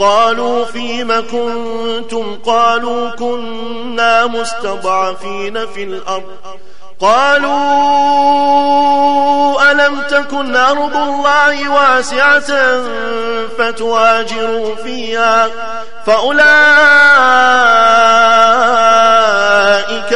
قالوا فيم كنتم؟ قالوا كنا مستضعفين في الأرض. قالوا ألم تكن أرض الله واسعة فتواجروا فيها؟ فأولئك